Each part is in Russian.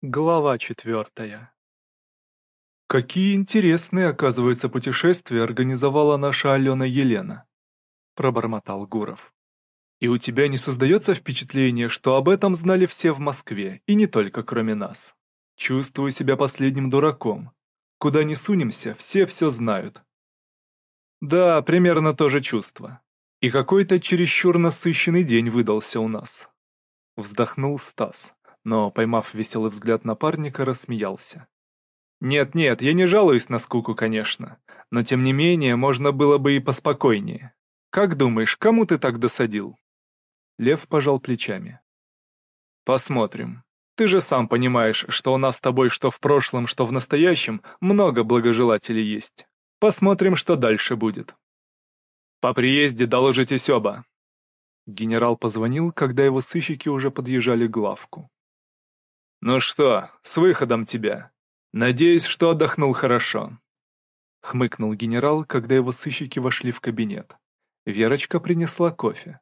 Глава четвертая. «Какие интересные, оказывается, путешествия организовала наша Алена Елена», — пробормотал Гуров. «И у тебя не создается впечатление, что об этом знали все в Москве, и не только кроме нас? Чувствую себя последним дураком. Куда ни сунемся, все все знают». «Да, примерно то же чувство. И какой-то чересчур насыщенный день выдался у нас», — вздохнул Стас но, поймав веселый взгляд напарника, рассмеялся. «Нет-нет, я не жалуюсь на скуку, конечно, но тем не менее можно было бы и поспокойнее. Как думаешь, кому ты так досадил?» Лев пожал плечами. «Посмотрим. Ты же сам понимаешь, что у нас с тобой что в прошлом, что в настоящем много благожелателей есть. Посмотрим, что дальше будет. По приезде доложитесь оба». Генерал позвонил, когда его сыщики уже подъезжали к главку. «Ну что, с выходом тебя. Надеюсь, что отдохнул хорошо». Хмыкнул генерал, когда его сыщики вошли в кабинет. Верочка принесла кофе.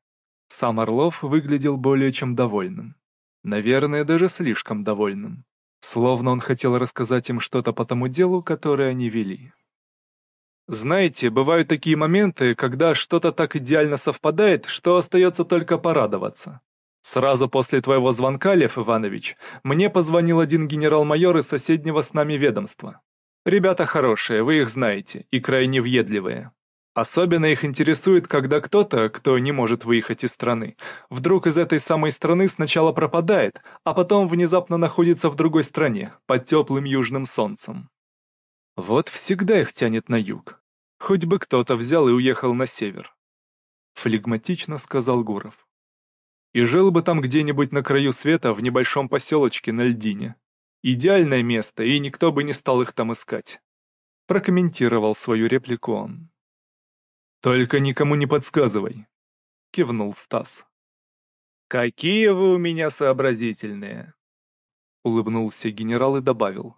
Сам Орлов выглядел более чем довольным. Наверное, даже слишком довольным. Словно он хотел рассказать им что-то по тому делу, которое они вели. Знаете, бывают такие моменты, когда что-то так идеально совпадает, что остается только порадоваться. Сразу после твоего звонка, Лев Иванович, мне позвонил один генерал-майор из соседнего с нами ведомства. Ребята хорошие, вы их знаете, и крайне въедливые. Особенно их интересует, когда кто-то, кто не может выехать из страны, вдруг из этой самой страны сначала пропадает, а потом внезапно находится в другой стране, под теплым южным солнцем. Вот всегда их тянет на юг. Хоть бы кто-то взял и уехал на север. Флегматично сказал Гуров и жил бы там где-нибудь на краю света в небольшом поселочке на льдине. Идеальное место, и никто бы не стал их там искать. Прокомментировал свою реплику он. «Только никому не подсказывай», — кивнул Стас. «Какие вы у меня сообразительные!» Улыбнулся генерал и добавил.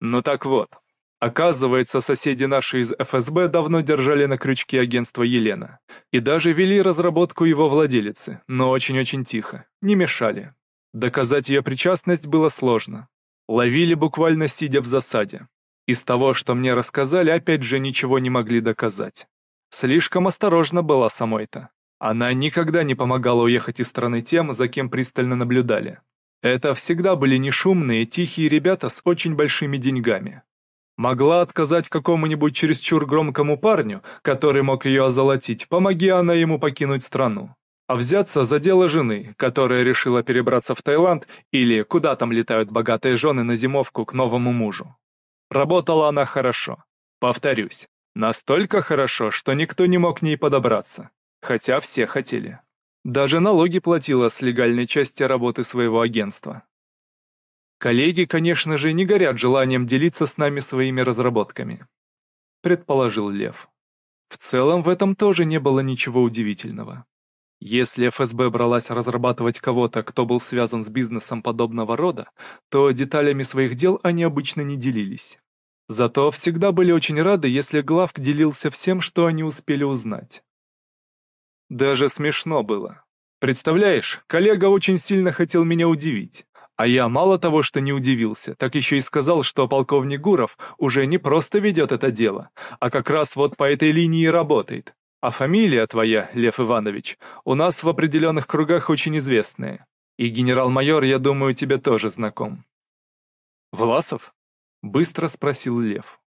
«Ну так вот, Оказывается, соседи наши из ФСБ давно держали на крючке агентство Елена. И даже вели разработку его владелицы, но очень-очень тихо, не мешали. Доказать ее причастность было сложно. Ловили буквально сидя в засаде. Из того, что мне рассказали, опять же ничего не могли доказать. Слишком осторожно была самой-то. Она никогда не помогала уехать из страны тем, за кем пристально наблюдали. Это всегда были не шумные, тихие ребята с очень большими деньгами. Могла отказать какому-нибудь чересчур громкому парню, который мог ее озолотить, помоги она ему покинуть страну. А взяться за дело жены, которая решила перебраться в Таиланд или куда там летают богатые жены на зимовку к новому мужу. Работала она хорошо. Повторюсь, настолько хорошо, что никто не мог к ней подобраться. Хотя все хотели. Даже налоги платила с легальной части работы своего агентства. Коллеги, конечно же, не горят желанием делиться с нами своими разработками, предположил Лев. В целом в этом тоже не было ничего удивительного. Если ФСБ бралась разрабатывать кого-то, кто был связан с бизнесом подобного рода, то деталями своих дел они обычно не делились. Зато всегда были очень рады, если главк делился всем, что они успели узнать. Даже смешно было. Представляешь, коллега очень сильно хотел меня удивить. А я мало того, что не удивился, так еще и сказал, что полковник Гуров уже не просто ведет это дело, а как раз вот по этой линии работает. А фамилия твоя, Лев Иванович, у нас в определенных кругах очень известная. И генерал-майор, я думаю, тебе тоже знаком. «Власов?» — быстро спросил Лев.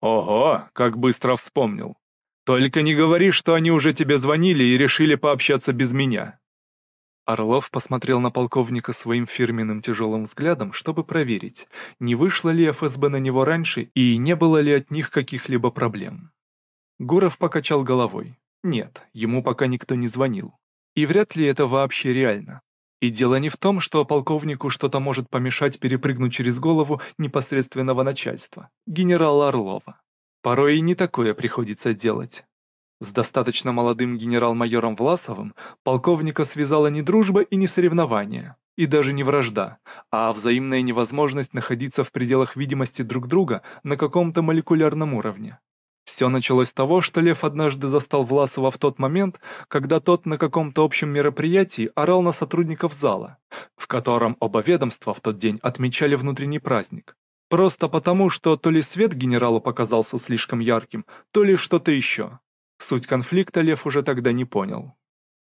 «Ого, как быстро вспомнил. Только не говори, что они уже тебе звонили и решили пообщаться без меня. Орлов посмотрел на полковника своим фирменным тяжелым взглядом, чтобы проверить, не вышло ли ФСБ на него раньше и не было ли от них каких-либо проблем. Гуров покачал головой. Нет, ему пока никто не звонил. И вряд ли это вообще реально. И дело не в том, что полковнику что-то может помешать перепрыгнуть через голову непосредственного начальства, генерала Орлова. Порой и не такое приходится делать. С достаточно молодым генерал-майором Власовым полковника связала не дружба и не соревнование, и даже не вражда, а взаимная невозможность находиться в пределах видимости друг друга на каком-то молекулярном уровне. Все началось с того, что Лев однажды застал Власова в тот момент, когда тот на каком-то общем мероприятии орал на сотрудников зала, в котором оба ведомства в тот день отмечали внутренний праздник. Просто потому, что то ли свет генералу показался слишком ярким, то ли что-то еще. Суть конфликта Лев уже тогда не понял.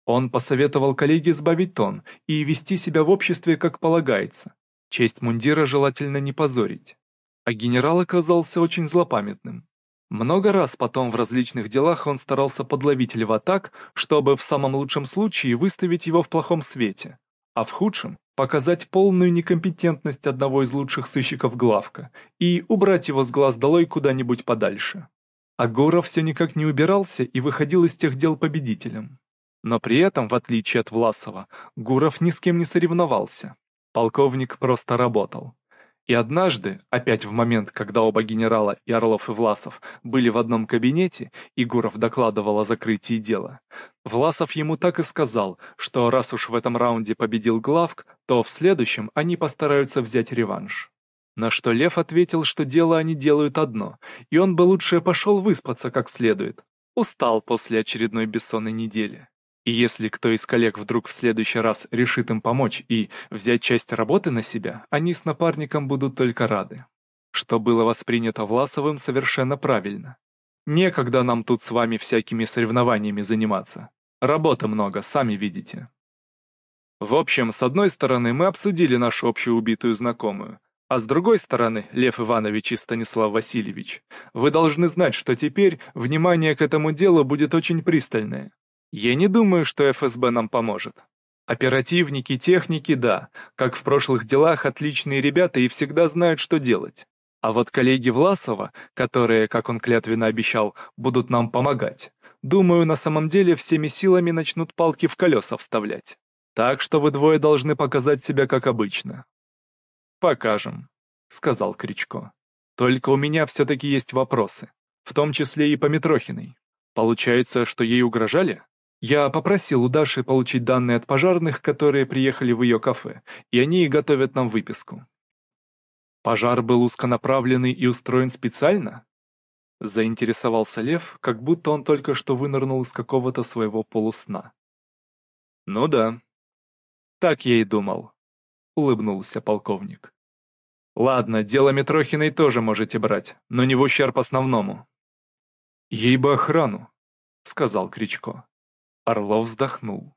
Он посоветовал коллеге сбавить тон и вести себя в обществе как полагается. Честь мундира желательно не позорить. А генерал оказался очень злопамятным. Много раз потом в различных делах он старался подловить льва так, чтобы в самом лучшем случае выставить его в плохом свете, а в худшем – показать полную некомпетентность одного из лучших сыщиков главка и убрать его с глаз долой куда-нибудь подальше. А Гуров все никак не убирался и выходил из тех дел победителем. Но при этом, в отличие от Власова, Гуров ни с кем не соревновался. Полковник просто работал. И однажды, опять в момент, когда оба генерала, и Орлов и Власов, были в одном кабинете, и Гуров докладывал о закрытии дела, Власов ему так и сказал, что раз уж в этом раунде победил Главк, то в следующем они постараются взять реванш. На что Лев ответил, что дело они делают одно, и он бы лучше пошел выспаться как следует. Устал после очередной бессонной недели. И если кто из коллег вдруг в следующий раз решит им помочь и взять часть работы на себя, они с напарником будут только рады. Что было воспринято Власовым совершенно правильно. Некогда нам тут с вами всякими соревнованиями заниматься. Работы много, сами видите. В общем, с одной стороны, мы обсудили нашу общую убитую знакомую, а с другой стороны, Лев Иванович и Станислав Васильевич, вы должны знать, что теперь внимание к этому делу будет очень пристальное. Я не думаю, что ФСБ нам поможет. Оперативники, техники, да, как в прошлых делах, отличные ребята и всегда знают, что делать. А вот коллеги Власова, которые, как он клятвенно обещал, будут нам помогать, думаю, на самом деле всеми силами начнут палки в колеса вставлять. Так что вы двое должны показать себя как обычно. «Покажем», — сказал Кричко. «Только у меня все-таки есть вопросы, в том числе и по Митрохиной. Получается, что ей угрожали?» Я попросил у Даши получить данные от пожарных, которые приехали в ее кафе, и они готовят нам выписку. Пожар был узконаправленный и устроен специально? Заинтересовался Лев, как будто он только что вынырнул из какого-то своего полусна. Ну да. Так я и думал, улыбнулся полковник. Ладно, дело Митрохиной тоже можете брать, но не в ущерб основному. Ей бы охрану, сказал Кричко. Орлов вздохнул.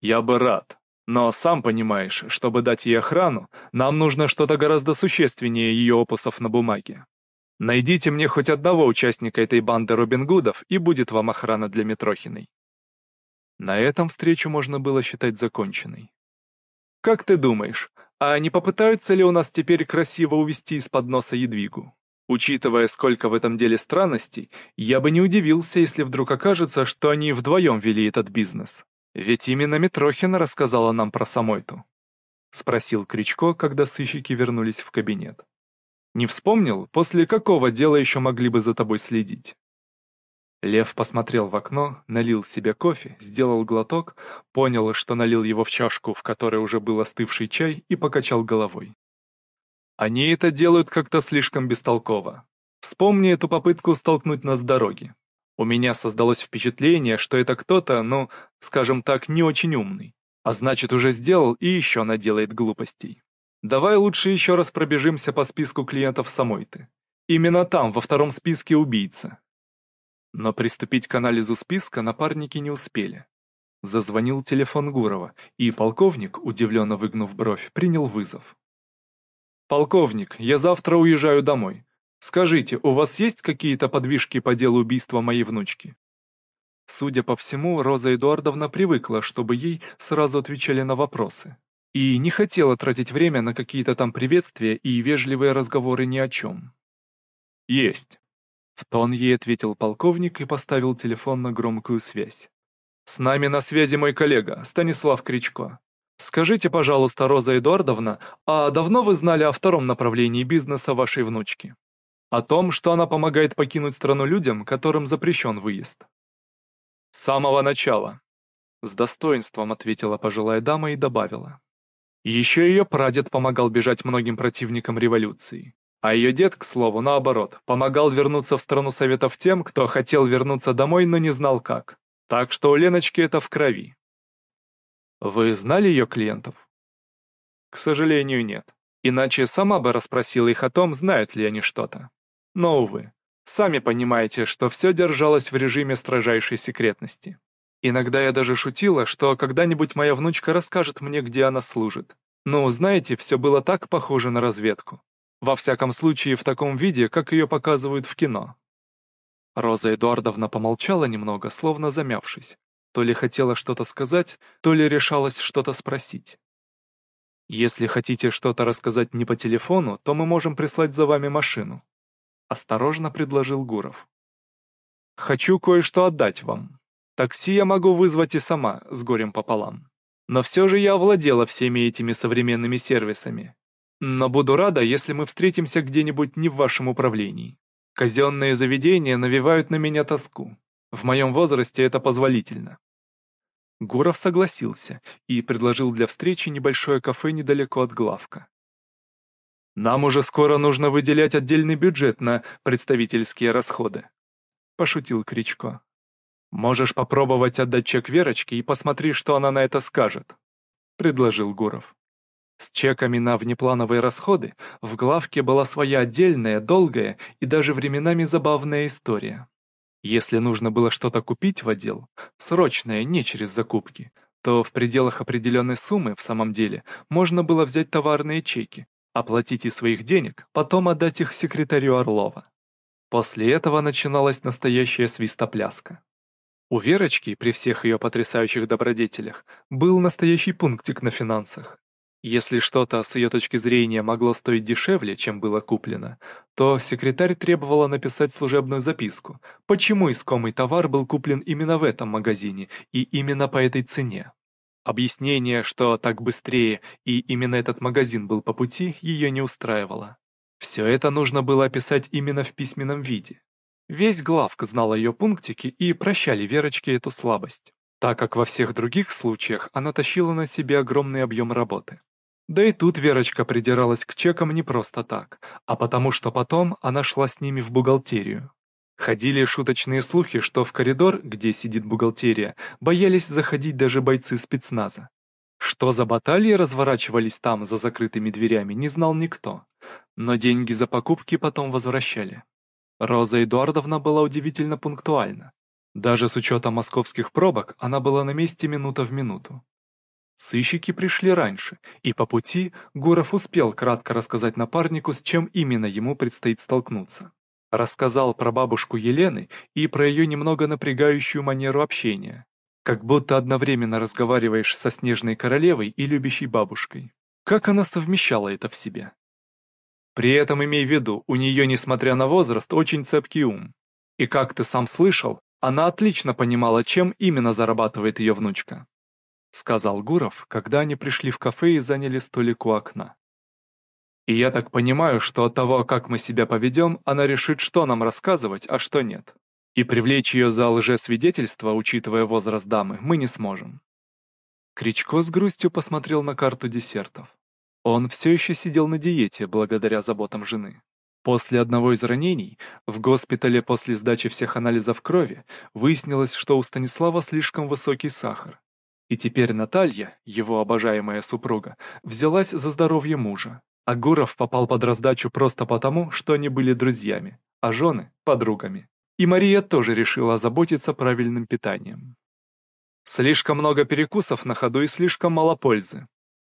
«Я бы рад, но сам понимаешь, чтобы дать ей охрану, нам нужно что-то гораздо существеннее ее опусов на бумаге. Найдите мне хоть одного участника этой банды Робин Гудов, и будет вам охрана для Митрохиной». На этом встречу можно было считать законченной. «Как ты думаешь, а не попытаются ли у нас теперь красиво увести из-под носа Едвигу?» Учитывая, сколько в этом деле странностей, я бы не удивился, если вдруг окажется, что они вдвоем вели этот бизнес. Ведь именно Митрохина рассказала нам про Самойту. Спросил Кричко, когда сыщики вернулись в кабинет. Не вспомнил, после какого дела еще могли бы за тобой следить? Лев посмотрел в окно, налил себе кофе, сделал глоток, понял, что налил его в чашку, в которой уже был остывший чай, и покачал головой. Они это делают как-то слишком бестолково. Вспомни эту попытку столкнуть нас с дороги. У меня создалось впечатление, что это кто-то, ну, скажем так, не очень умный. А значит, уже сделал и еще наделает глупостей. Давай лучше еще раз пробежимся по списку клиентов самой ты. Именно там, во втором списке убийца. Но приступить к анализу списка напарники не успели. Зазвонил телефон Гурова, и полковник, удивленно выгнув бровь, принял вызов. «Полковник, я завтра уезжаю домой. Скажите, у вас есть какие-то подвижки по делу убийства моей внучки?» Судя по всему, Роза Эдуардовна привыкла, чтобы ей сразу отвечали на вопросы. И не хотела тратить время на какие-то там приветствия и вежливые разговоры ни о чем. «Есть!» В тон ей ответил полковник и поставил телефон на громкую связь. «С нами на связи мой коллега, Станислав Кричко. Скажите, пожалуйста, Роза Эдуардовна, а давно вы знали о втором направлении бизнеса вашей внучки? О том, что она помогает покинуть страну людям, которым запрещен выезд? С самого начала. С достоинством ответила пожилая дама и добавила. Еще ее прадед помогал бежать многим противникам революции. А ее дед, к слову, наоборот, помогал вернуться в страну Советов тем, кто хотел вернуться домой, но не знал как. Так что у Леночки это в крови. Вы знали ее клиентов? К сожалению, нет. Иначе сама бы расспросила их о том, знают ли они что-то. Но, увы, сами понимаете, что все держалось в режиме строжайшей секретности. Иногда я даже шутила, что когда-нибудь моя внучка расскажет мне, где она служит. Но, знаете, все было так похоже на разведку. Во всяком случае, в таком виде, как ее показывают в кино. Роза Эдуардовна помолчала немного, словно замявшись. То ли хотела что-то сказать, то ли решалась что-то спросить. «Если хотите что-то рассказать не по телефону, то мы можем прислать за вами машину», — осторожно предложил Гуров. «Хочу кое-что отдать вам. Такси я могу вызвать и сама, с горем пополам. Но все же я овладела всеми этими современными сервисами. Но буду рада, если мы встретимся где-нибудь не в вашем управлении. Казенные заведения навевают на меня тоску. В моем возрасте это позволительно. Гуров согласился и предложил для встречи небольшое кафе недалеко от главка. «Нам уже скоро нужно выделять отдельный бюджет на представительские расходы», — пошутил Кричко. «Можешь попробовать отдать чек Верочке и посмотри, что она на это скажет», — предложил Гуров. С чеками на внеплановые расходы в главке была своя отдельная, долгая и даже временами забавная история. Если нужно было что-то купить в отдел, срочное, не через закупки, то в пределах определенной суммы в самом деле можно было взять товарные чеки, оплатить из своих денег, потом отдать их секретарю Орлова. После этого начиналась настоящая свистопляска. У Верочки, при всех ее потрясающих добродетелях, был настоящий пунктик на финансах. Если что-то с ее точки зрения могло стоить дешевле, чем было куплено, то секретарь требовала написать служебную записку, почему искомый товар был куплен именно в этом магазине и именно по этой цене. Объяснение, что так быстрее и именно этот магазин был по пути, ее не устраивало. Все это нужно было описать именно в письменном виде. Весь главк знал ее пунктики и прощали Верочке эту слабость, так как во всех других случаях она тащила на себе огромный объем работы. Да и тут Верочка придиралась к чекам не просто так, а потому что потом она шла с ними в бухгалтерию. Ходили шуточные слухи, что в коридор, где сидит бухгалтерия, боялись заходить даже бойцы спецназа. Что за баталии разворачивались там за закрытыми дверями, не знал никто. Но деньги за покупки потом возвращали. Роза Эдуардовна была удивительно пунктуальна. Даже с учетом московских пробок она была на месте минута в минуту. Сыщики пришли раньше, и по пути Гуров успел кратко рассказать напарнику, с чем именно ему предстоит столкнуться. Рассказал про бабушку Елены и про ее немного напрягающую манеру общения. Как будто одновременно разговариваешь со снежной королевой и любящей бабушкой. Как она совмещала это в себе? При этом имей в виду, у нее, несмотря на возраст, очень цепкий ум. И как ты сам слышал, она отлично понимала, чем именно зарабатывает ее внучка. — сказал Гуров, когда они пришли в кафе и заняли столик у окна. «И я так понимаю, что от того, как мы себя поведем, она решит, что нам рассказывать, а что нет. И привлечь ее за лжесвидетельство, учитывая возраст дамы, мы не сможем». Кричко с грустью посмотрел на карту десертов. Он все еще сидел на диете, благодаря заботам жены. После одного из ранений, в госпитале после сдачи всех анализов крови, выяснилось, что у Станислава слишком высокий сахар, и теперь Наталья, его обожаемая супруга, взялась за здоровье мужа. А Гуров попал под раздачу просто потому, что они были друзьями, а жены – подругами. И Мария тоже решила озаботиться правильным питанием. «Слишком много перекусов на ходу и слишком мало пользы»,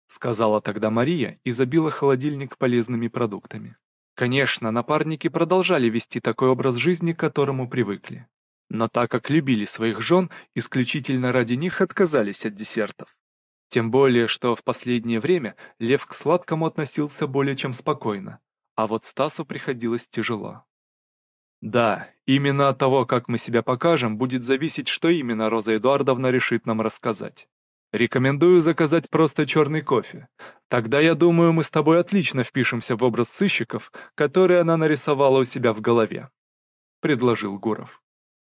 сказала тогда Мария и забила холодильник полезными продуктами. Конечно, напарники продолжали вести такой образ жизни, к которому привыкли но так как любили своих жен, исключительно ради них отказались от десертов. Тем более, что в последнее время Лев к сладкому относился более чем спокойно, а вот Стасу приходилось тяжело. Да, именно от того, как мы себя покажем, будет зависеть, что именно Роза Эдуардовна решит нам рассказать. Рекомендую заказать просто черный кофе. Тогда, я думаю, мы с тобой отлично впишемся в образ сыщиков, который она нарисовала у себя в голове», — предложил Гуров.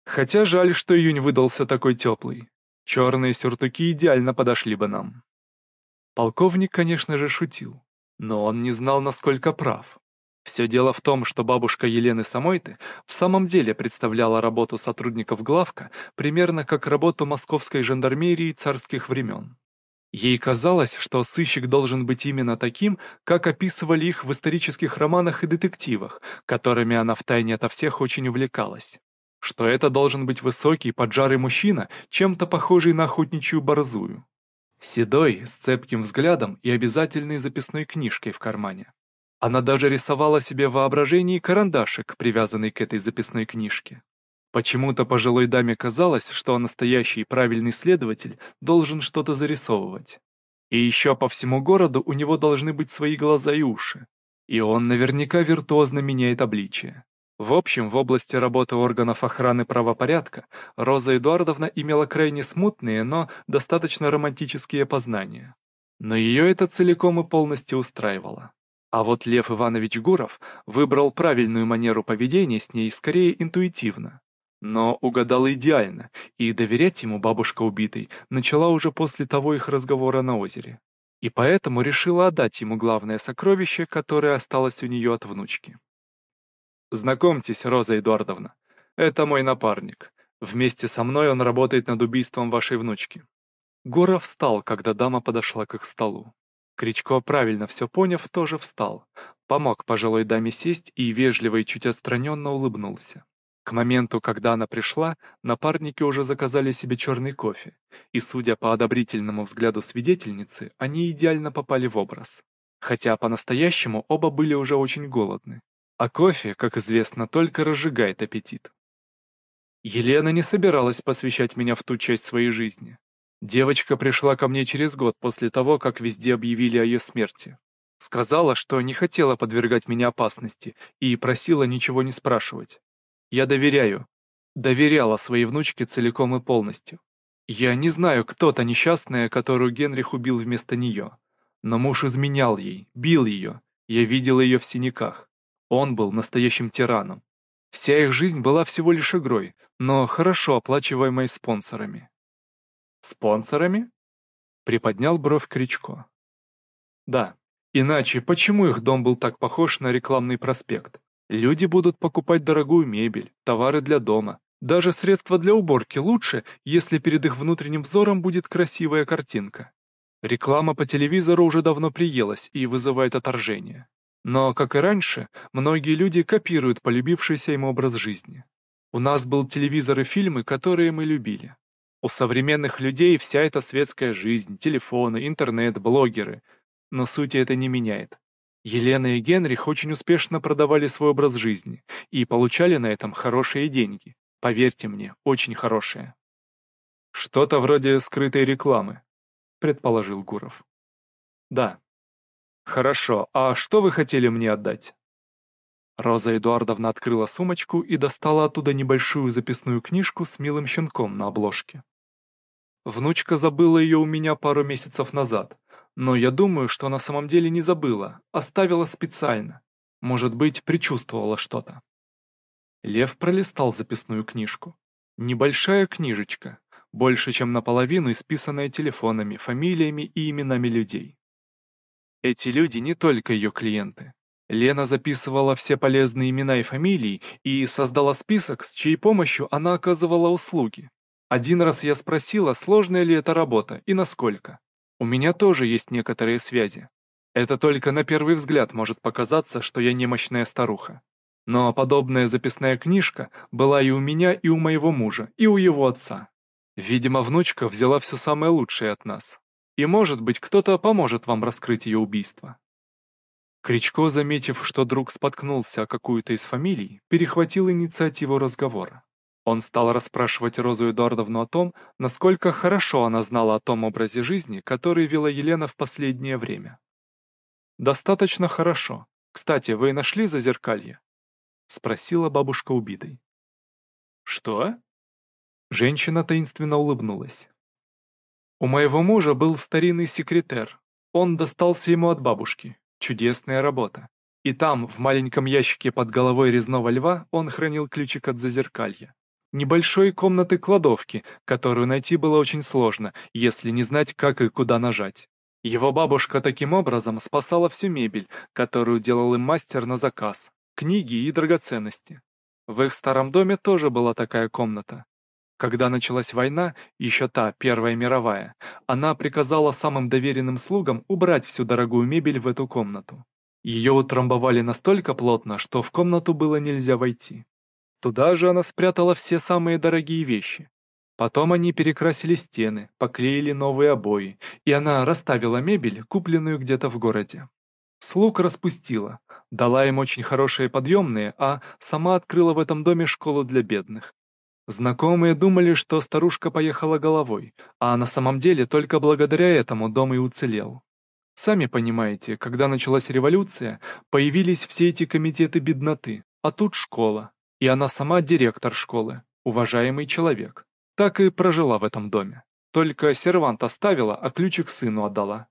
Хотя жаль, что июнь выдался такой теплый. Черные сюртуки идеально подошли бы нам. Полковник, конечно же, шутил, но он не знал, насколько прав. Все дело в том, что бабушка Елены Самойты в самом деле представляла работу сотрудников главка примерно как работу московской жандармерии царских времен. Ей казалось, что сыщик должен быть именно таким, как описывали их в исторических романах и детективах, которыми она втайне ото всех очень увлекалась. Что это должен быть высокий, поджарый мужчина, чем-то похожий на охотничью борзую. Седой, с цепким взглядом и обязательной записной книжкой в кармане. Она даже рисовала себе в воображении карандашик, привязанный к этой записной книжке. Почему-то пожилой даме казалось, что настоящий правильный следователь должен что-то зарисовывать. И еще по всему городу у него должны быть свои глаза и уши. И он наверняка виртуозно меняет обличие. В общем, в области работы органов охраны правопорядка Роза Эдуардовна имела крайне смутные, но достаточно романтические познания. Но ее это целиком и полностью устраивало. А вот Лев Иванович Гуров выбрал правильную манеру поведения с ней скорее интуитивно. Но угадал идеально, и доверять ему бабушка убитой начала уже после того их разговора на озере. И поэтому решила отдать ему главное сокровище, которое осталось у нее от внучки. «Знакомьтесь, Роза Эдуардовна, это мой напарник. Вместе со мной он работает над убийством вашей внучки». Гора встал, когда дама подошла к их столу. Кричко, правильно все поняв, тоже встал, помог пожилой даме сесть и вежливо и чуть отстраненно улыбнулся. К моменту, когда она пришла, напарники уже заказали себе черный кофе, и, судя по одобрительному взгляду свидетельницы, они идеально попали в образ. Хотя по-настоящему оба были уже очень голодны. А кофе, как известно, только разжигает аппетит. Елена не собиралась посвящать меня в ту часть своей жизни. Девочка пришла ко мне через год после того, как везде объявили о ее смерти. Сказала, что не хотела подвергать меня опасности и просила ничего не спрашивать. Я доверяю. Доверяла своей внучке целиком и полностью. Я не знаю, кто та несчастная, которую Генрих убил вместо нее. Но муж изменял ей, бил ее. Я видел ее в синяках. Он был настоящим тираном. Вся их жизнь была всего лишь игрой, но хорошо оплачиваемой спонсорами. «Спонсорами?» — приподнял бровь Кричко. «Да. Иначе почему их дом был так похож на рекламный проспект? Люди будут покупать дорогую мебель, товары для дома. Даже средства для уборки лучше, если перед их внутренним взором будет красивая картинка. Реклама по телевизору уже давно приелась и вызывает отторжение. Но, как и раньше, многие люди копируют полюбившийся им образ жизни. У нас был телевизор и фильмы, которые мы любили. У современных людей вся эта светская жизнь, телефоны, интернет, блогеры. Но сути это не меняет. Елена и Генрих очень успешно продавали свой образ жизни и получали на этом хорошие деньги. Поверьте мне, очень хорошие. Что-то вроде скрытой рекламы, предположил Гуров. Да. Хорошо, а что вы хотели мне отдать? Роза Эдуардовна открыла сумочку и достала оттуда небольшую записную книжку с милым щенком на обложке. Внучка забыла ее у меня пару месяцев назад, но я думаю, что на самом деле не забыла, оставила специально. Может быть, предчувствовала что-то. Лев пролистал записную книжку. Небольшая книжечка, больше чем наполовину исписанная телефонами, фамилиями и именами людей. Эти люди не только ее клиенты. Лена записывала все полезные имена и фамилии и создала список, с чьей помощью она оказывала услуги. Один раз я спросила, сложная ли эта работа и насколько. У меня тоже есть некоторые связи. Это только на первый взгляд может показаться, что я немощная старуха. Но подобная записная книжка была и у меня, и у моего мужа, и у его отца. Видимо, внучка взяла все самое лучшее от нас. И, может быть, кто-то поможет вам раскрыть ее убийство. Кричко, заметив, что друг споткнулся о какую-то из фамилий, перехватил инициативу разговора. Он стал расспрашивать Розу Эдуардовну о том, насколько хорошо она знала о том образе жизни, который вела Елена в последнее время. «Достаточно хорошо. Кстати, вы нашли зазеркалье?» — спросила бабушка убитой. «Что?» Женщина таинственно улыбнулась. «У моего мужа был старинный секретер. Он достался ему от бабушки. Чудесная работа. И там, в маленьком ящике под головой резного льва, он хранил ключик от зазеркалья небольшой комнаты-кладовки, которую найти было очень сложно, если не знать, как и куда нажать. Его бабушка таким образом спасала всю мебель, которую делал им мастер на заказ, книги и драгоценности. В их старом доме тоже была такая комната. Когда началась война, еще та, Первая мировая, она приказала самым доверенным слугам убрать всю дорогую мебель в эту комнату. Ее утрамбовали настолько плотно, что в комнату было нельзя войти. Туда же она спрятала все самые дорогие вещи. Потом они перекрасили стены, поклеили новые обои, и она расставила мебель, купленную где-то в городе. Слуг распустила, дала им очень хорошие подъемные, а сама открыла в этом доме школу для бедных. Знакомые думали, что старушка поехала головой, а на самом деле только благодаря этому дом и уцелел. Сами понимаете, когда началась революция, появились все эти комитеты бедноты, а тут школа, и она сама директор школы, уважаемый человек. Так и прожила в этом доме. Только сервант оставила, а ключик сыну отдала.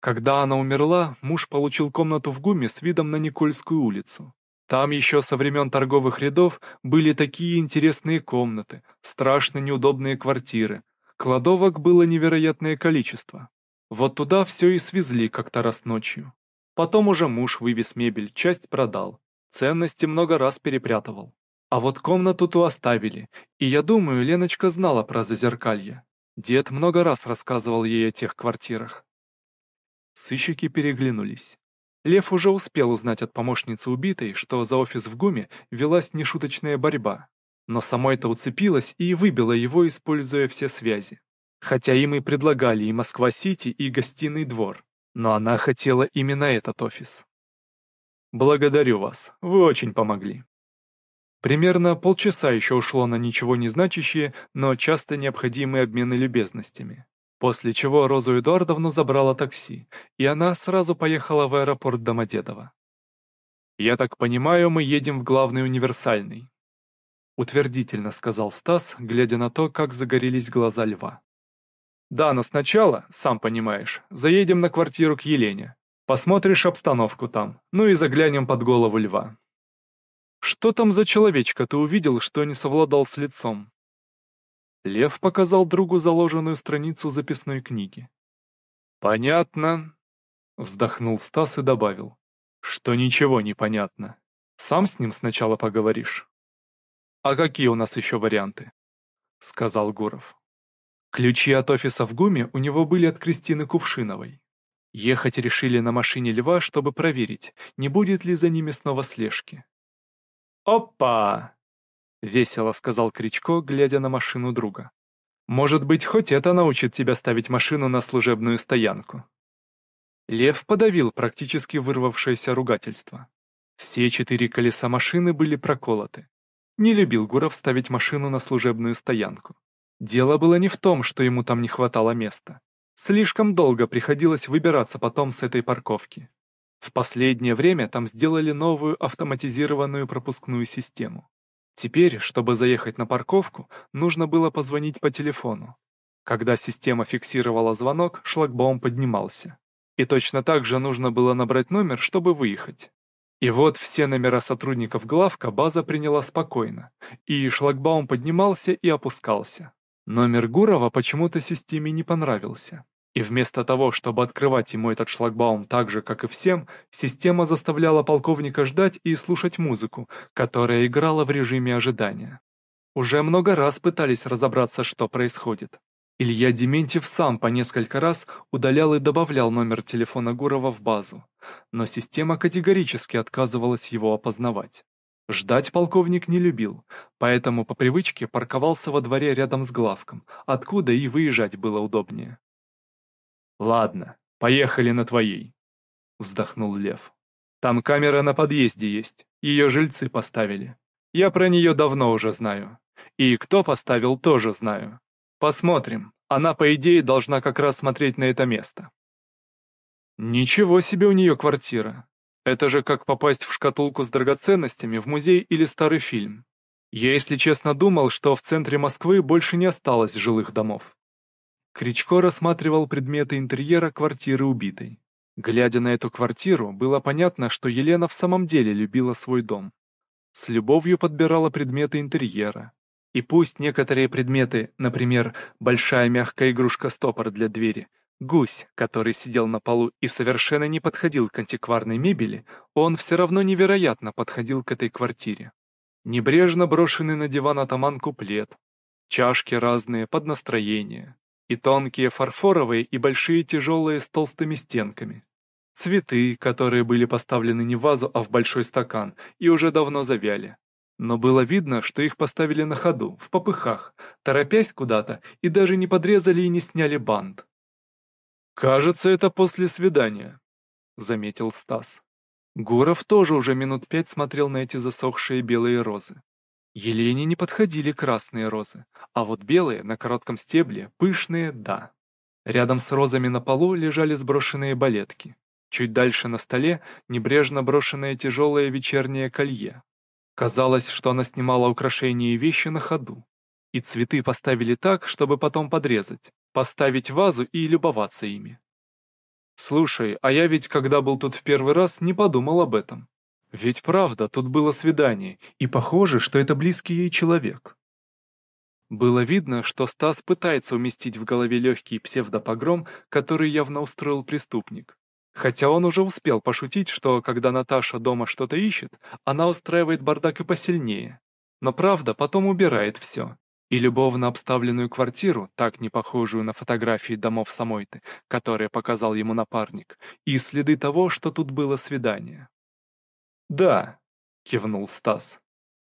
Когда она умерла, муж получил комнату в ГУМе с видом на Никольскую улицу. Там еще со времен торговых рядов были такие интересные комнаты, страшно неудобные квартиры. Кладовок было невероятное количество. Вот туда все и свезли как-то раз ночью. Потом уже муж вывез мебель, часть продал. Ценности много раз перепрятывал. А вот комнату ту оставили, и я думаю, Леночка знала про зазеркалье. Дед много раз рассказывал ей о тех квартирах. Сыщики переглянулись. Лев уже успел узнать от помощницы убитой, что за офис в ГУМе велась нешуточная борьба, но самой-то уцепилась и выбила его, используя все связи. Хотя им и предлагали и Москва-Сити, и Гостиный двор, но она хотела именно этот офис. «Благодарю вас, вы очень помогли». Примерно полчаса еще ушло на ничего не значащие, но часто необходимые обмены любезностями. После чего Розу Эдуардовну забрала такси, и она сразу поехала в аэропорт Домодедово. «Я так понимаю, мы едем в главный универсальный», утвердительно сказал Стас, глядя на то, как загорелись глаза льва. «Да, но сначала, сам понимаешь, заедем на квартиру к Елене. Посмотришь обстановку там, ну и заглянем под голову льва». Что там за человечка ты увидел, что не совладал с лицом? Лев показал другу заложенную страницу записной книги. Понятно, вздохнул Стас и добавил, что ничего не понятно. Сам с ним сначала поговоришь. А какие у нас еще варианты? сказал Гуров. Ключи от офиса в ГУМе у него были от Кристины Кувшиновой. Ехать решили на машине Льва, чтобы проверить, не будет ли за ними снова слежки. «Опа!» — весело сказал Кричко, глядя на машину друга. «Может быть, хоть это научит тебя ставить машину на служебную стоянку». Лев подавил практически вырвавшееся ругательство. Все четыре колеса машины были проколоты. Не любил Гуров ставить машину на служебную стоянку. Дело было не в том, что ему там не хватало места. Слишком долго приходилось выбираться потом с этой парковки. В последнее время там сделали новую автоматизированную пропускную систему. Теперь, чтобы заехать на парковку, нужно было позвонить по телефону. Когда система фиксировала звонок, шлагбаум поднимался. И точно так же нужно было набрать номер, чтобы выехать. И вот все номера сотрудников главка база приняла спокойно, и шлагбаум поднимался и опускался. Номер Гурова почему-то системе не понравился. И вместо того, чтобы открывать ему этот шлагбаум так же, как и всем, система заставляла полковника ждать и слушать музыку, которая играла в режиме ожидания. Уже много раз пытались разобраться, что происходит. Илья Дементьев сам по несколько раз удалял и добавлял номер телефона Гурова в базу, но система категорически отказывалась его опознавать. Ждать полковник не любил, поэтому по привычке парковался во дворе рядом с главком, откуда и выезжать было удобнее. «Ладно, поехали на твоей», — вздохнул Лев. «Там камера на подъезде есть, ее жильцы поставили. Я про нее давно уже знаю. И кто поставил, тоже знаю. Посмотрим, она, по идее, должна как раз смотреть на это место». «Ничего себе у нее квартира. Это же как попасть в шкатулку с драгоценностями в музей или старый фильм. Я, если честно, думал, что в центре Москвы больше не осталось жилых домов. Кричко рассматривал предметы интерьера квартиры убитой. Глядя на эту квартиру, было понятно, что Елена в самом деле любила свой дом. С любовью подбирала предметы интерьера. И пусть некоторые предметы, например, большая мягкая игрушка-стопор для двери, Гусь, который сидел на полу и совершенно не подходил к антикварной мебели, он все равно невероятно подходил к этой квартире. Небрежно брошенный на диван атаман куплет, чашки разные под настроение, и тонкие фарфоровые и большие тяжелые с толстыми стенками. Цветы, которые были поставлены не в вазу, а в большой стакан, и уже давно завяли. Но было видно, что их поставили на ходу, в попыхах, торопясь куда-то, и даже не подрезали и не сняли бант. «Кажется, это после свидания», — заметил Стас. Гуров тоже уже минут пять смотрел на эти засохшие белые розы. Елене не подходили красные розы, а вот белые на коротком стебле, пышные — да. Рядом с розами на полу лежали сброшенные балетки. Чуть дальше на столе небрежно брошенное тяжелое вечернее колье. Казалось, что она снимала украшения и вещи на ходу. И цветы поставили так, чтобы потом подрезать, поставить вазу и любоваться ими. Слушай, а я ведь, когда был тут в первый раз, не подумал об этом. Ведь правда, тут было свидание, и похоже, что это близкий ей человек. Было видно, что Стас пытается уместить в голове легкий псевдопогром, который явно устроил преступник. Хотя он уже успел пошутить, что когда Наташа дома что-то ищет, она устраивает бардак и посильнее. Но правда потом убирает все. И любовно обставленную квартиру, так не похожую на фотографии домов Самойты, которые показал ему напарник, и следы того, что тут было свидание. «Да», — кивнул Стас.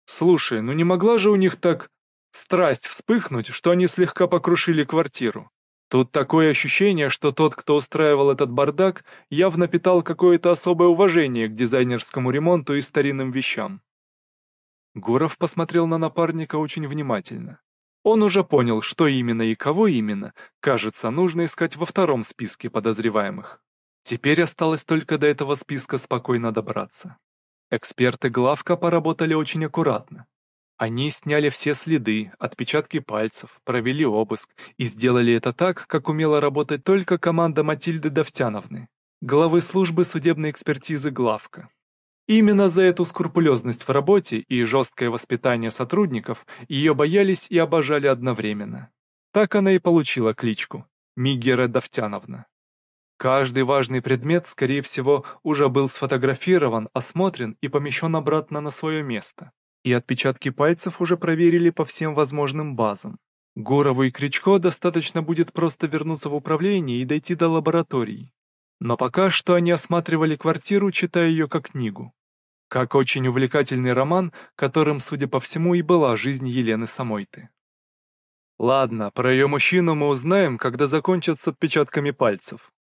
«Слушай, ну не могла же у них так страсть вспыхнуть, что они слегка покрушили квартиру? Тут такое ощущение, что тот, кто устраивал этот бардак, явно питал какое-то особое уважение к дизайнерскому ремонту и старинным вещам. Гуров посмотрел на напарника очень внимательно. Он уже понял, что именно и кого именно, кажется, нужно искать во втором списке подозреваемых. Теперь осталось только до этого списка спокойно добраться. Эксперты главка поработали очень аккуратно. Они сняли все следы, отпечатки пальцев, провели обыск и сделали это так, как умела работать только команда Матильды Давтяновны, главы службы судебной экспертизы главка. Именно за эту скрупулезность в работе и жесткое воспитание сотрудников ее боялись и обожали одновременно. Так она и получила кличку – Мигера Давтяновна. Каждый важный предмет, скорее всего, уже был сфотографирован, осмотрен и помещен обратно на свое место и отпечатки пальцев уже проверили по всем возможным базам. Горову и Кричко достаточно будет просто вернуться в управление и дойти до лаборатории. Но пока что они осматривали квартиру, читая ее как книгу. Как очень увлекательный роман, которым, судя по всему, и была жизнь Елены Самойты. «Ладно, про ее мужчину мы узнаем, когда закончат с отпечатками пальцев»,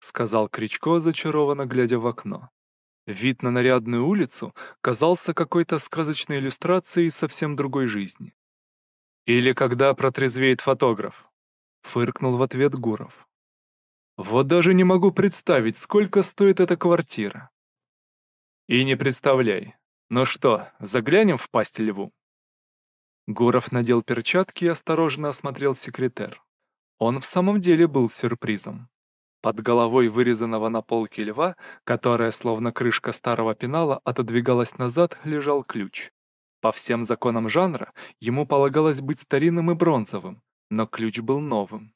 сказал Кричко, зачарованно глядя в окно. Вид на нарядную улицу казался какой-то сказочной иллюстрацией совсем другой жизни. «Или когда протрезвеет фотограф», — фыркнул в ответ Гуров. «Вот даже не могу представить, сколько стоит эта квартира». «И не представляй. Ну что, заглянем в пасть льву?» Гуров надел перчатки и осторожно осмотрел секретер. Он в самом деле был сюрпризом. Под головой вырезанного на полке льва, которая, словно крышка старого пенала, отодвигалась назад, лежал ключ. По всем законам жанра ему полагалось быть старинным и бронзовым, но ключ был новым.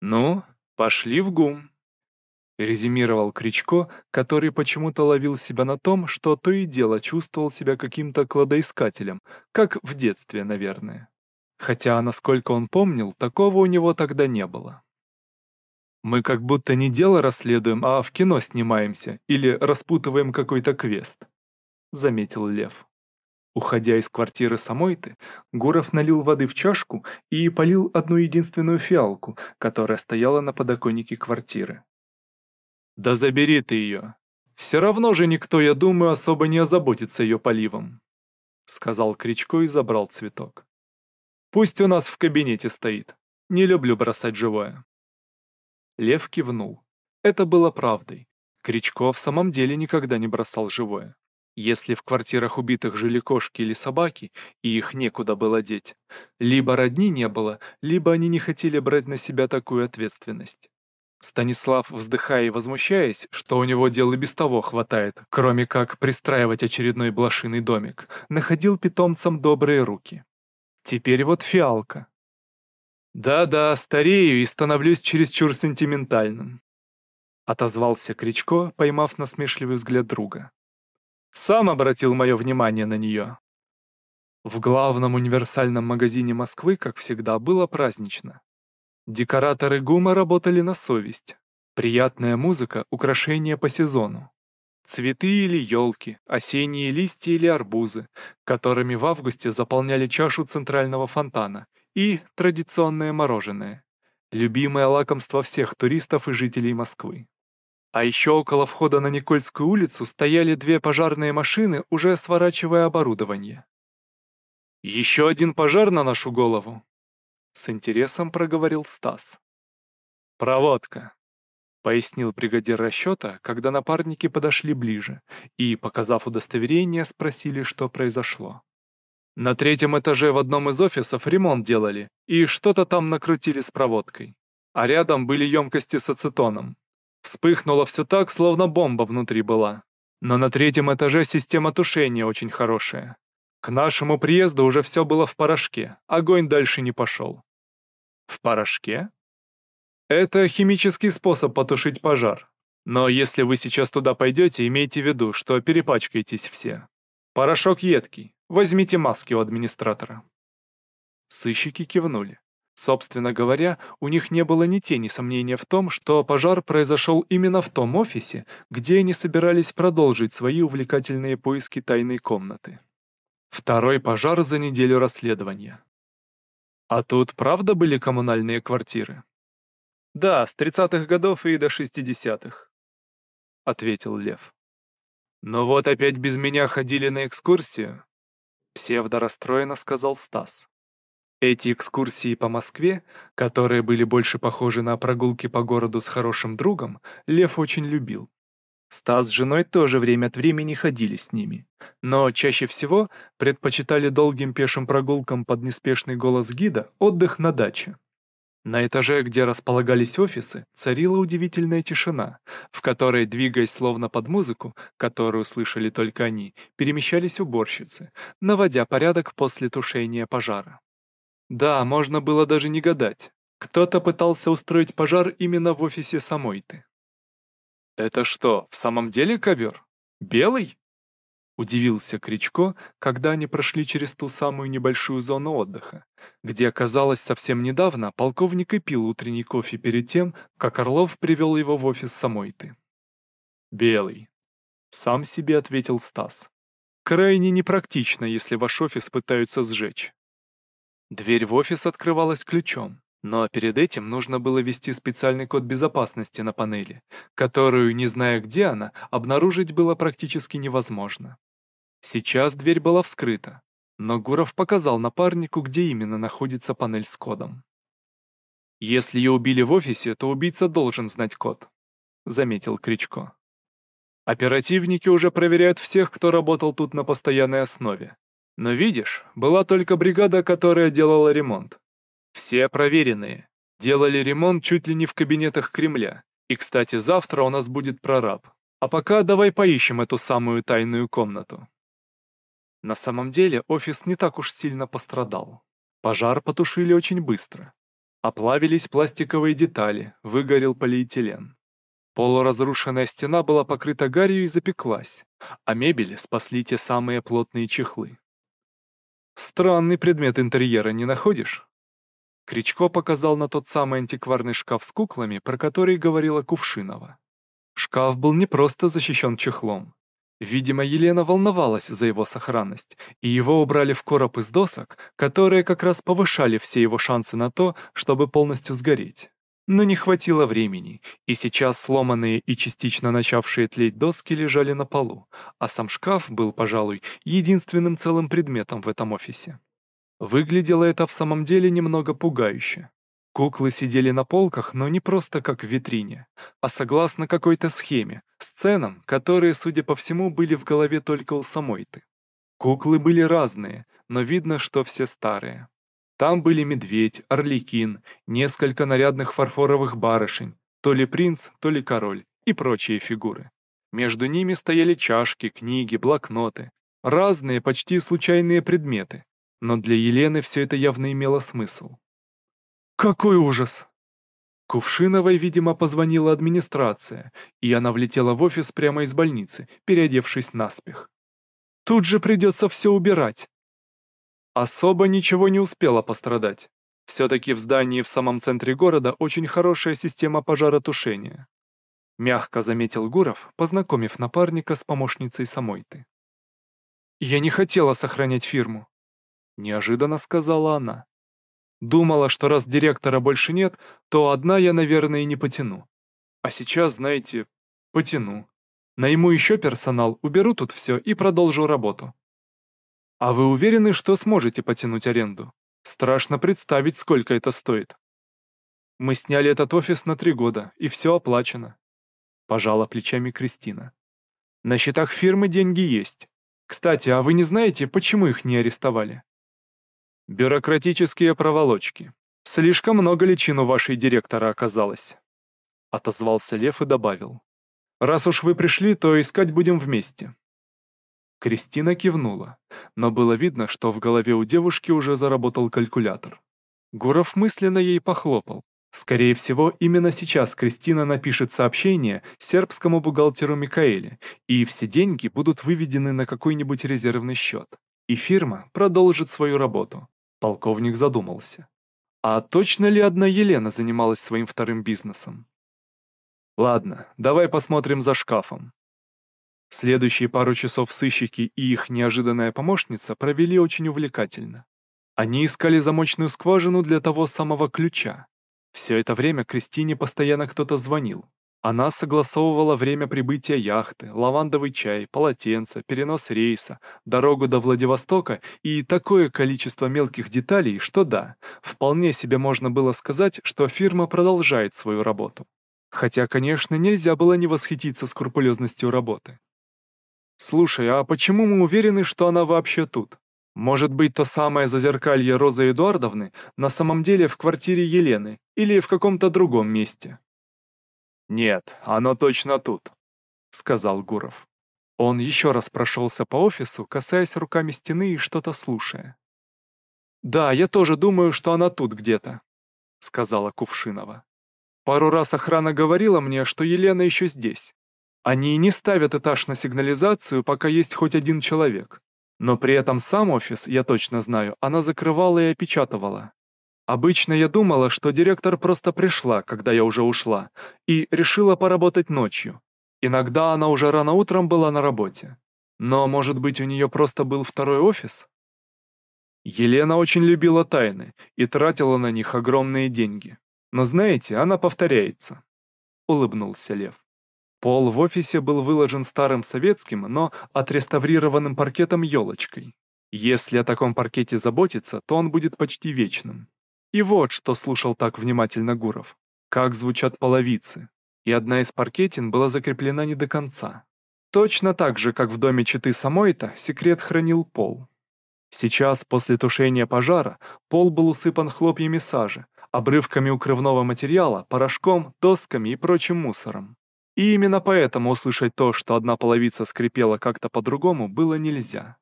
«Ну, пошли в гум», — резюмировал Кричко, который почему-то ловил себя на том, что то и дело чувствовал себя каким-то кладоискателем, как в детстве, наверное. Хотя, насколько он помнил, такого у него тогда не было. Мы как будто не дело расследуем, а в кино снимаемся или распутываем какой-то квест», — заметил Лев. Уходя из квартиры Самойты, Гуров налил воды в чашку и полил одну единственную фиалку, которая стояла на подоконнике квартиры. «Да забери ты ее. Все равно же никто, я думаю, особо не озаботится ее поливом», — сказал Кричко и забрал цветок. «Пусть у нас в кабинете стоит. Не люблю бросать живое». Лев кивнул. Это было правдой. Кричко в самом деле никогда не бросал живое. Если в квартирах убитых жили кошки или собаки, и их некуда было деть, либо родни не было, либо они не хотели брать на себя такую ответственность. Станислав, вздыхая и возмущаясь, что у него дел и без того хватает, кроме как пристраивать очередной блошиный домик, находил питомцам добрые руки. Теперь вот фиалка. «Да-да, старею и становлюсь чересчур сентиментальным», — отозвался Кричко, поймав насмешливый взгляд друга. «Сам обратил мое внимание на нее». В главном универсальном магазине Москвы, как всегда, было празднично. Декораторы ГУМа работали на совесть. Приятная музыка — украшение по сезону. Цветы или елки, осенние листья или арбузы, которыми в августе заполняли чашу центрального фонтана, и традиционное мороженое, любимое лакомство всех туристов и жителей Москвы. А еще около входа на Никольскую улицу стояли две пожарные машины, уже сворачивая оборудование. «Еще один пожар на нашу голову!» С интересом проговорил Стас. «Проводка», пояснил бригадир расчета, когда напарники подошли ближе и, показав удостоверение, спросили, что произошло. На третьем этаже в одном из офисов ремонт делали, и что-то там накрутили с проводкой. А рядом были емкости с ацетоном. Вспыхнуло все так, словно бомба внутри была. Но на третьем этаже система тушения очень хорошая. К нашему приезду уже все было в порошке, огонь дальше не пошел. В порошке? Это химический способ потушить пожар. Но если вы сейчас туда пойдете, имейте в виду, что перепачкаетесь все. Порошок едкий. Возьмите маски у администратора. Сыщики кивнули. Собственно говоря, у них не было ни тени сомнения в том, что пожар произошел именно в том офисе, где они собирались продолжить свои увлекательные поиски тайной комнаты. Второй пожар за неделю расследования. А тут правда были коммунальные квартиры? «Да, с тридцатых годов и до шестидесятых», — ответил Лев. «Но вот опять без меня ходили на экскурсию», — псевдо-расстроенно сказал Стас. Эти экскурсии по Москве, которые были больше похожи на прогулки по городу с хорошим другом, Лев очень любил. Стас с женой тоже время от времени ходили с ними, но чаще всего предпочитали долгим пешим прогулкам под неспешный голос гида отдых на даче. На этаже, где располагались офисы, царила удивительная тишина, в которой, двигаясь словно под музыку, которую слышали только они, перемещались уборщицы, наводя порядок после тушения пожара. Да, можно было даже не гадать. Кто-то пытался устроить пожар именно в офисе Самойты. «Это что, в самом деле ковер? Белый?» Удивился Кричко, когда они прошли через ту самую небольшую зону отдыха, где, оказалось, совсем недавно полковник и пил утренний кофе перед тем, как Орлов привел его в офис Самойты. «Белый», — сам себе ответил Стас. «Крайне непрактично, если ваш офис пытаются сжечь». Дверь в офис открывалась ключом, но перед этим нужно было ввести специальный код безопасности на панели, которую, не зная где она, обнаружить было практически невозможно. Сейчас дверь была вскрыта, но Гуров показал напарнику, где именно находится панель с кодом. «Если ее убили в офисе, то убийца должен знать код», — заметил Кричко. «Оперативники уже проверяют всех, кто работал тут на постоянной основе. Но видишь, была только бригада, которая делала ремонт. Все проверенные. Делали ремонт чуть ли не в кабинетах Кремля. И, кстати, завтра у нас будет прораб. А пока давай поищем эту самую тайную комнату». На самом деле офис не так уж сильно пострадал. Пожар потушили очень быстро. Оплавились пластиковые детали, выгорел полиэтилен. Полуразрушенная стена была покрыта гарью и запеклась, а мебель спасли те самые плотные чехлы. Странный предмет интерьера не находишь? Кричко показал на тот самый антикварный шкаф с куклами, про который говорила Кувшинова. Шкаф был не просто защищен чехлом, Видимо, Елена волновалась за его сохранность, и его убрали в короб из досок, которые как раз повышали все его шансы на то, чтобы полностью сгореть. Но не хватило времени, и сейчас сломанные и частично начавшие тлеть доски лежали на полу, а сам шкаф был, пожалуй, единственным целым предметом в этом офисе. Выглядело это в самом деле немного пугающе. Куклы сидели на полках, но не просто как в витрине, а согласно какой-то схеме, сценам, которые, судя по всему, были в голове только у самой-ты. Куклы были разные, но видно, что все старые. Там были медведь, орликин, несколько нарядных фарфоровых барышень, то ли принц, то ли король и прочие фигуры. Между ними стояли чашки, книги, блокноты, разные, почти случайные предметы. Но для Елены все это явно имело смысл. Какой ужас! Кувшиновой, видимо, позвонила администрация, и она влетела в офис прямо из больницы, переодевшись наспех. Тут же придется все убирать. Особо ничего не успела пострадать. Все-таки в здании в самом центре города очень хорошая система пожаротушения. Мягко заметил Гуров, познакомив напарника с помощницей Самойты. «Я не хотела сохранять фирму», — неожиданно сказала она. Думала, что раз директора больше нет, то одна я, наверное, и не потяну. А сейчас, знаете, потяну. Найму еще персонал, уберу тут все и продолжу работу. А вы уверены, что сможете потянуть аренду? Страшно представить, сколько это стоит. Мы сняли этот офис на три года, и все оплачено. Пожала плечами Кристина. На счетах фирмы деньги есть. Кстати, а вы не знаете, почему их не арестовали? «Бюрократические проволочки. Слишком много личин у вашей директора оказалось», — отозвался Лев и добавил. «Раз уж вы пришли, то искать будем вместе». Кристина кивнула, но было видно, что в голове у девушки уже заработал калькулятор. Гуров мысленно ей похлопал. Скорее всего, именно сейчас Кристина напишет сообщение сербскому бухгалтеру Микаэле, и все деньги будут выведены на какой-нибудь резервный счет. И фирма продолжит свою работу. Полковник задумался. А точно ли одна Елена занималась своим вторым бизнесом? Ладно, давай посмотрим за шкафом. Следующие пару часов сыщики и их неожиданная помощница провели очень увлекательно. Они искали замочную скважину для того самого ключа. Все это время Кристине постоянно кто-то звонил, она согласовывала время прибытия яхты, лавандовый чай, полотенце, перенос рейса, дорогу до Владивостока и такое количество мелких деталей, что да, вполне себе можно было сказать, что фирма продолжает свою работу. Хотя, конечно, нельзя было не восхититься скрупулезностью работы. «Слушай, а почему мы уверены, что она вообще тут? Может быть, то самое зазеркалье Розы Эдуардовны на самом деле в квартире Елены или в каком-то другом месте?» «Нет, оно точно тут», — сказал Гуров. Он еще раз прошелся по офису, касаясь руками стены и что-то слушая. «Да, я тоже думаю, что она тут где-то», — сказала Кувшинова. «Пару раз охрана говорила мне, что Елена еще здесь. Они не ставят этаж на сигнализацию, пока есть хоть один человек. Но при этом сам офис, я точно знаю, она закрывала и опечатывала. Обычно я думала, что директор просто пришла, когда я уже ушла, и решила поработать ночью. Иногда она уже рано утром была на работе. Но, может быть, у нее просто был второй офис? Елена очень любила тайны и тратила на них огромные деньги. Но знаете, она повторяется. Улыбнулся Лев. Пол в офисе был выложен старым советским, но отреставрированным паркетом елочкой. Если о таком паркете заботиться, то он будет почти вечным. И вот что слушал так внимательно Гуров. Как звучат половицы. И одна из паркетин была закреплена не до конца. Точно так же, как в доме Читы Самойта, секрет хранил пол. Сейчас, после тушения пожара, пол был усыпан хлопьями сажи, обрывками укрывного материала, порошком, досками и прочим мусором. И именно поэтому услышать то, что одна половица скрипела как-то по-другому, было нельзя.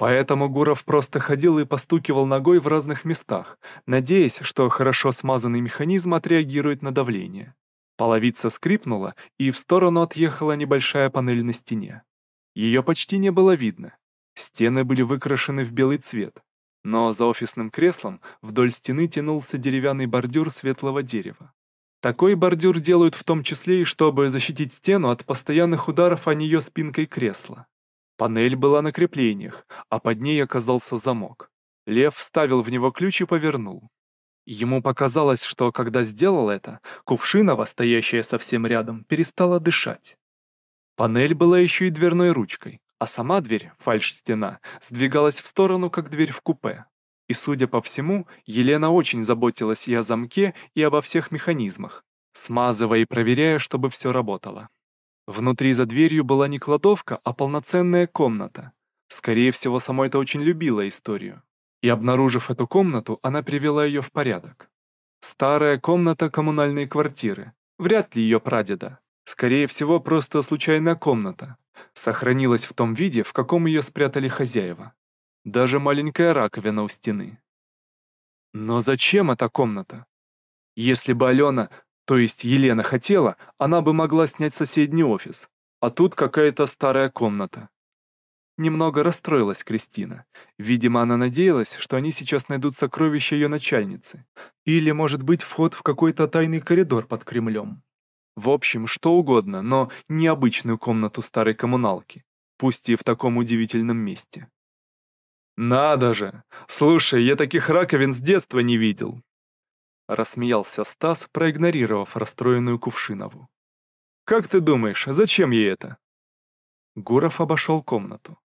Поэтому Гуров просто ходил и постукивал ногой в разных местах, надеясь, что хорошо смазанный механизм отреагирует на давление. Половица скрипнула, и в сторону отъехала небольшая панель на стене. Ее почти не было видно. Стены были выкрашены в белый цвет, но за офисным креслом вдоль стены тянулся деревянный бордюр светлого дерева. Такой бордюр делают в том числе и чтобы защитить стену от постоянных ударов о нее спинкой кресла. Панель была на креплениях, а под ней оказался замок. Лев вставил в него ключ и повернул. Ему показалось, что когда сделал это, Кувшинова, стоящая совсем рядом, перестала дышать. Панель была еще и дверной ручкой, а сама дверь, фальш-стена, сдвигалась в сторону, как дверь в купе. И, судя по всему, Елена очень заботилась и о замке, и обо всех механизмах, смазывая и проверяя, чтобы все работало. Внутри за дверью была не кладовка, а полноценная комната. Скорее всего, сама это очень любила историю. И обнаружив эту комнату, она привела ее в порядок. Старая комната коммунальной квартиры. Вряд ли ее прадеда. Скорее всего, просто случайная комната. Сохранилась в том виде, в каком ее спрятали хозяева. Даже маленькая раковина у стены. Но зачем эта комната? Если бы Алена, то есть Елена хотела, она бы могла снять соседний офис, а тут какая-то старая комната. Немного расстроилась Кристина. Видимо, она надеялась, что они сейчас найдут сокровища ее начальницы. Или, может быть, вход в какой-то тайный коридор под Кремлем. В общем, что угодно, но необычную комнату старой коммуналки, пусть и в таком удивительном месте. «Надо же! Слушай, я таких раковин с детства не видел!» Рассмеялся Стас, проигнорировав расстроенную Кувшинову. «Как ты думаешь, зачем ей это?» Гуров обошел комнату.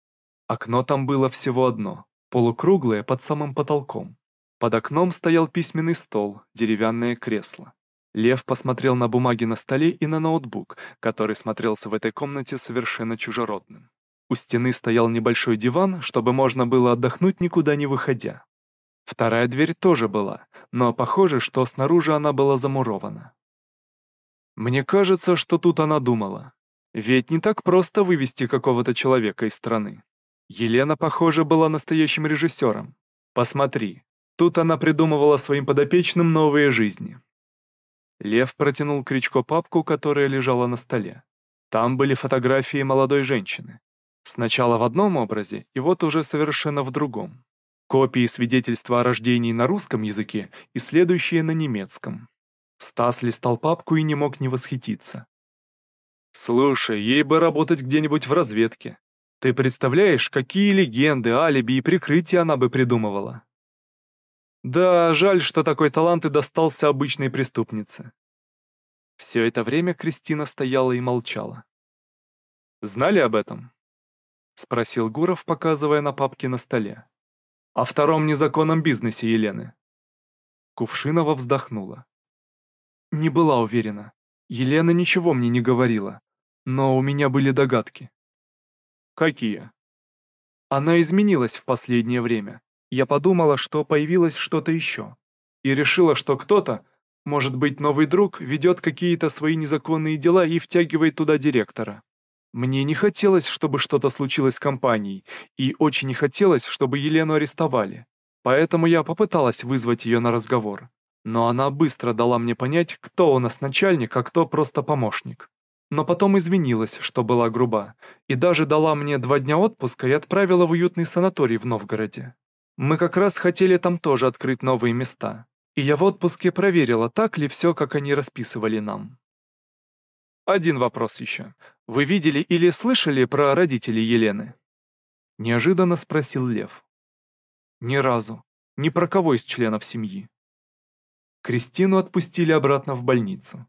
Окно там было всего одно, полукруглое под самым потолком. Под окном стоял письменный стол, деревянное кресло. Лев посмотрел на бумаги на столе и на ноутбук, который смотрелся в этой комнате совершенно чужеродным. У стены стоял небольшой диван, чтобы можно было отдохнуть, никуда не выходя. Вторая дверь тоже была, но похоже, что снаружи она была замурована. Мне кажется, что тут она думала. Ведь не так просто вывести какого-то человека из страны. Елена, похоже, была настоящим режиссером. Посмотри, тут она придумывала своим подопечным новые жизни. Лев протянул Кричко папку, которая лежала на столе. Там были фотографии молодой женщины. Сначала в одном образе, и вот уже совершенно в другом. Копии свидетельства о рождении на русском языке и следующие на немецком. Стас листал папку и не мог не восхититься. «Слушай, ей бы работать где-нибудь в разведке. Ты представляешь, какие легенды, алиби и прикрытия она бы придумывала?» Да, жаль, что такой талант и достался обычной преступнице. Все это время Кристина стояла и молчала. «Знали об этом?» — спросил Гуров, показывая на папке на столе. «О втором незаконном бизнесе Елены». Кувшинова вздохнула. «Не была уверена. Елена ничего мне не говорила, но у меня были догадки». «Какие?» «Она изменилась в последнее время я подумала, что появилось что-то еще. И решила, что кто-то, может быть, новый друг, ведет какие-то свои незаконные дела и втягивает туда директора. Мне не хотелось, чтобы что-то случилось с компанией, и очень не хотелось, чтобы Елену арестовали. Поэтому я попыталась вызвать ее на разговор. Но она быстро дала мне понять, кто у нас начальник, а кто просто помощник. Но потом извинилась, что была груба, и даже дала мне два дня отпуска и отправила в уютный санаторий в Новгороде. Мы как раз хотели там тоже открыть новые места, и я в отпуске проверила, так ли все, как они расписывали нам. Один вопрос еще. Вы видели или слышали про родителей Елены? Неожиданно спросил Лев. Ни разу. Ни про кого из членов семьи. Кристину отпустили обратно в больницу.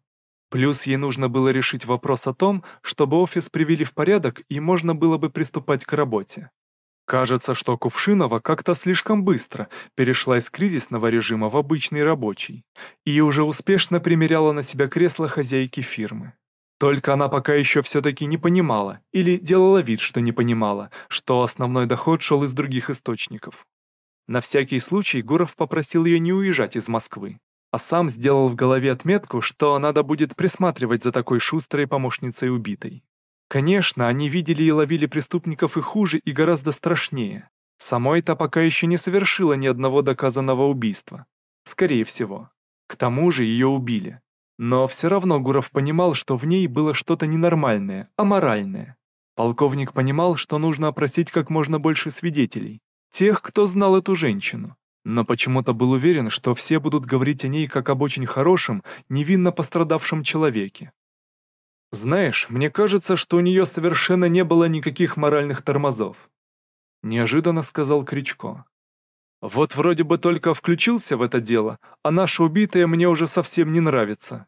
Плюс ей нужно было решить вопрос о том, чтобы офис привели в порядок и можно было бы приступать к работе. Кажется, что Кувшинова как-то слишком быстро перешла из кризисного режима в обычный рабочий и уже успешно примеряла на себя кресло хозяйки фирмы. Только она пока еще все-таки не понимала или делала вид, что не понимала, что основной доход шел из других источников. На всякий случай Гуров попросил ее не уезжать из Москвы, а сам сделал в голове отметку, что надо будет присматривать за такой шустрой помощницей убитой. Конечно, они видели и ловили преступников и хуже, и гораздо страшнее. Самой-то пока еще не совершила ни одного доказанного убийства. Скорее всего. К тому же ее убили. Но все равно Гуров понимал, что в ней было что-то ненормальное, аморальное. Полковник понимал, что нужно опросить как можно больше свидетелей, тех, кто знал эту женщину. Но почему-то был уверен, что все будут говорить о ней как об очень хорошем, невинно пострадавшем человеке. Знаешь, мне кажется, что у нее совершенно не было никаких моральных тормозов. Неожиданно сказал Кричко. Вот вроде бы только включился в это дело, а наша убитая мне уже совсем не нравится.